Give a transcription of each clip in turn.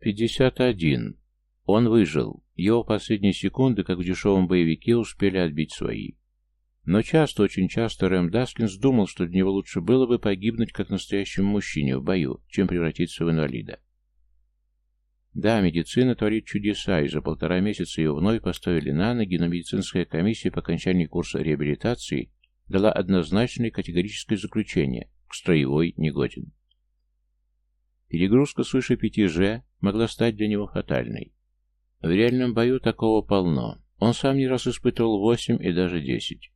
51. Он выжил. Его в последние секунды, как в дешевом боевике, успели отбить свои. Но часто, очень часто Рэм Даскинс думал, что для него лучше было бы погибнуть как настоящему мужчине в бою, чем превратиться в инвалида. Да, медицина творит чудеса, и за полтора месяца его вновь поставили на ноги, но медицинская комиссия по окончании курса реабилитации дала однозначное категорическое заключение – к строевой негоден. Перегрузка свыше 5G могла стать для него фатальной. В реальном бою такого полно. Он сам не раз испытывал 8 и даже 10.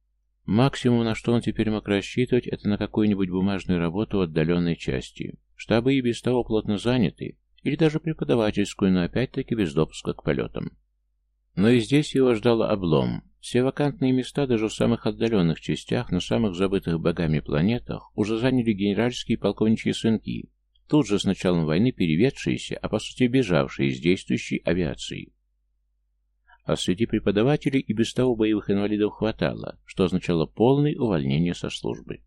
Максимум, на что он теперь мог рассчитывать, это на какую-нибудь бумажную работу в отдаленной части. Штабы и без того плотно заняты, или даже преподавательскую, но опять-таки без допуска к полетам. Но и здесь его ждал облом. Все вакантные места даже в самых отдаленных частях, на самых забытых богами планетах, уже заняли генеральские и полковничьи сынки, тут же с началом войны переведшиеся, а по сути бежавшие из действующей авиации. А среди преподавателей и без того боевых инвалидов хватало, что означало полное увольнение со службы.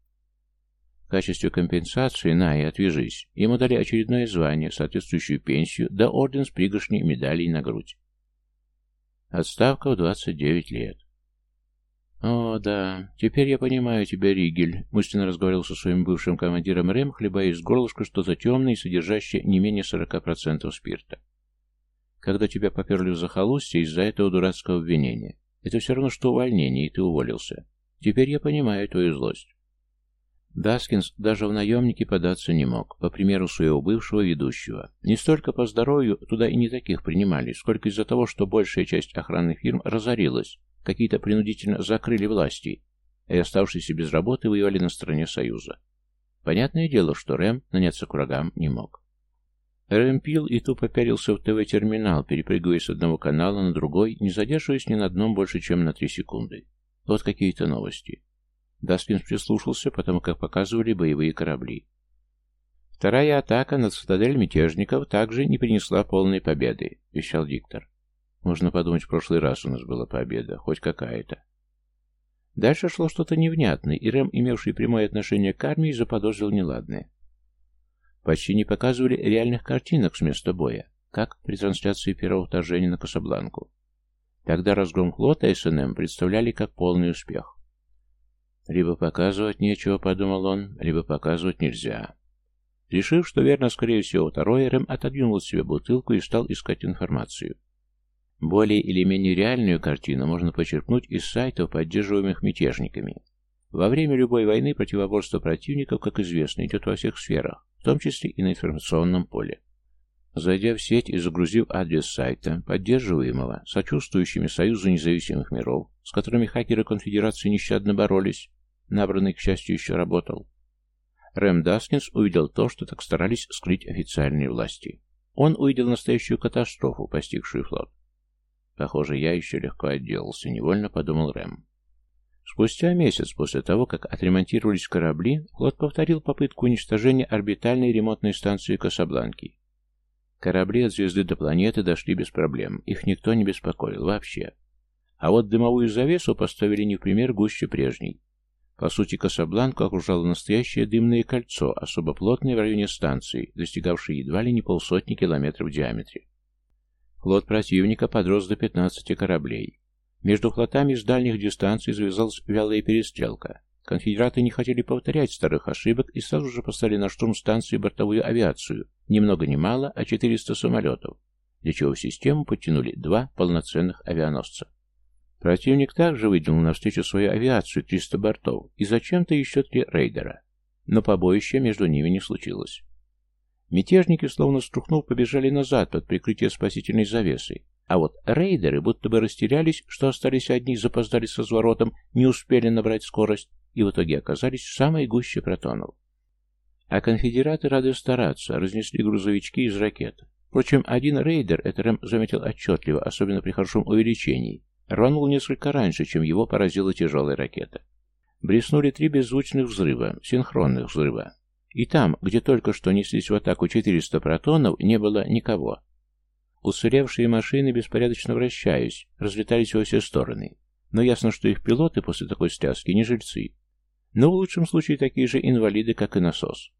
В качестве компенсации, на и отвяжись, ему дали очередное звание, соответствующую пенсию, да орден с пригоршней медалей на грудь. Отставка в 29 лет. «О, да, теперь я понимаю тебя, Ригель», — мысленно разговаривал со своим бывшим командиром Рэм, хлебая из горлышка что-то темное и содержащее не менее 40% спирта. «Когда тебя поперли в захолустье из-за этого дурацкого обвинения, это все равно, что увольнение, и ты уволился. Теперь я понимаю твою злость». Даскинс даже в наемники податься не мог, по примеру своего бывшего ведущего. Не столько по здоровью, туда и не таких принимали, сколько из-за того, что большая часть охранных фирм разорилась, какие-то принудительно закрыли власти, и оставшиеся без работы воевали на стороне Союза. Понятное дело, что Рэм наняться к врагам не мог. Рэм пил и тупо пярился в ТВ-терминал, перепрыгивая с одного канала на другой, не задерживаясь ни на одном больше, чем на три секунды. Вот какие-то новости. Даскинс прислушался, потому как показывали боевые корабли. Вторая атака на цитадель мятежников также не принесла полной победы, вещал диктор. Можно подумать, в прошлый раз у нас была победа, хоть какая-то. Дальше шло что-то невнятное, и Рэм, имевший прямое отношение к армии, заподозрил неладное. Почти не показывали реальных картинок с места боя, как при трансляции первого вторжения на Касабланку. Тогда разгром флота СНМ представляли как полный успех. Либо показывать нечего, подумал он, либо показывать нельзя. Решив, что верно, скорее всего, второй, Рэм отодвинул от себя бутылку и стал искать информацию. Более или менее реальную картину можно почерпнуть из сайтов, поддерживаемых мятежниками. Во время любой войны противоборство противников, как известно, идет во всех сферах, в том числе и на информационном поле. Зайдя в сеть и загрузив адрес сайта, поддерживаемого сочувствующими Союзу независимых миров, с которыми хакеры конфедерации нещадно боролись, Набранный, к счастью, еще работал. Рэм Даскинс увидел то, что так старались скрыть официальные власти. Он увидел настоящую катастрофу, постигшую флот. Похоже, я еще легко отделался, невольно подумал Рэм. Спустя месяц после того, как отремонтировались корабли, флот повторил попытку уничтожения орбитальной ремонтной станции Касабланки. Корабли от звезды до планеты дошли без проблем, их никто не беспокоил вообще. А вот дымовую завесу поставили не в пример гуще прежней. По сути, Касабланку окружало настоящее дымное кольцо, особо плотное в районе станции, достигавшее едва ли не полсотни километров в диаметре. Флот противника подрос до 15 кораблей. Между флотами с дальних дистанций завязалась вялая перестрелка. Конфедераты не хотели повторять старых ошибок и сразу же послали на штурм станции бортовую авиацию, ни много ни мало, а 400 самолетов, для чего в систему подтянули два полноценных авианосца. Противник также выделил навстречу свою авиацию 300 бортов и зачем-то еще три рейдера. Но побоища между ними не случилось. Мятежники, словно струхнув, побежали назад под прикрытие спасительной завесы, а вот рейдеры будто бы растерялись, что остались одни, запоздали с разворотом, не успели набрать скорость и в итоге оказались в самой гуще протонов. А конфедераты рады стараться, разнесли грузовички из ракет. Впрочем, один рейдер, это Рэм заметил отчетливо, особенно при хорошем увеличении, Рванул несколько раньше, чем его поразила тяжелая ракета. Блеснули три беззвучных взрыва, синхронных взрыва. И там, где только что неслись в атаку 400 протонов, не было никого. Уцелевшие машины, беспорядочно вращаясь, разлетались во все стороны. Но ясно, что их пилоты после такой встряски не жильцы. Но в лучшем случае такие же инвалиды, как и насос.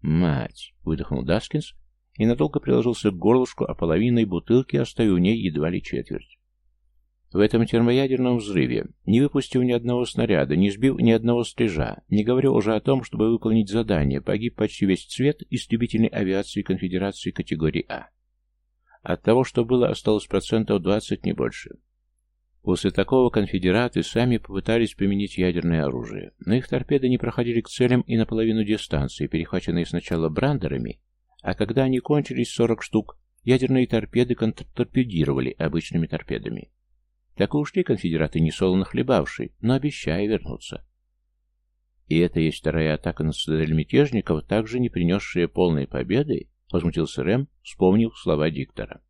«Мать!» — выдохнул Даскинс и надолго приложился к горлышку, ополовиненной бутылки, оставив в ней едва ли четверть. В этом термоядерном взрыве, не выпустив ни одного снаряда, не сбив ни одного стрижа, не говоря уже о том, чтобы выполнить задание, погиб почти весь цвет истребительной авиации конфедерации категории А. От того, что было, осталось процентов 20, не больше. После такого конфедераты сами попытались применить ядерное оружие, но их торпеды не проходили к целям и на половину дистанции, перехваченные сначала брандерами, а когда они кончились 40 штук, ядерные торпеды контрторпедировали обычными торпедами. Так и ушли конфедераты, несолоно хлебавшие, но обещая вернуться. И это есть вторая атака на цитадель мятежников, также не принесшая полной победы, возмутился Рэм, вспомнив слова диктора.